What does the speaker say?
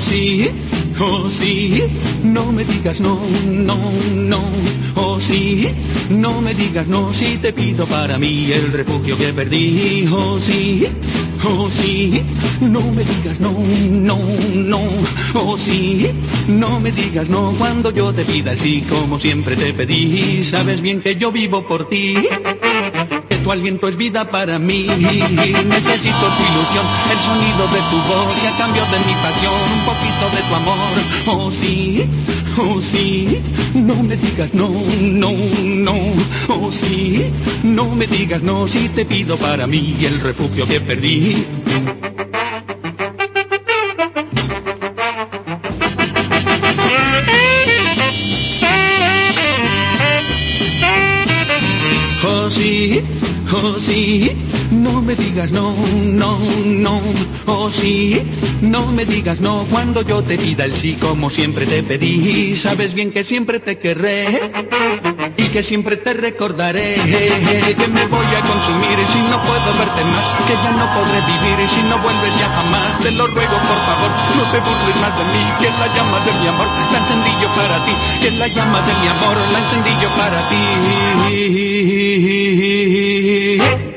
sí, oh sí, no me digas no, no, no, oh sí, no me digas no si te pido para mí el refugio que perdí, oh sí. Oh sí, no me digas no, no, no, oh sí, no me digas no cuando yo te pida el sí como siempre te pedí, sabes bien que yo vivo por ti tu aliento es vida para mí. Necesito tu ilusión, el sonido de tu voz y a cambio de mi pasión, un poquito de tu amor. Oh sí, oh sí, no me digas no, no, no. Oh sí, no me digas no si te pido para mí el refugio que perdí. Oh sí, oh sí, no me digas no, no, no, oh sí, no me digas no cuando yo te pida el sí como siempre te pedí, sabes bien que siempre te querré y que siempre te recordaré, que me voy a consumir si no puedo verte más, que ya no podré vivir si no vuelves ya jamás, te lo ruego por favor, no te burles más de mí, que la llama de mi amor la encendillo para ti, que la llama de mi amor la encendillo para ti. hit.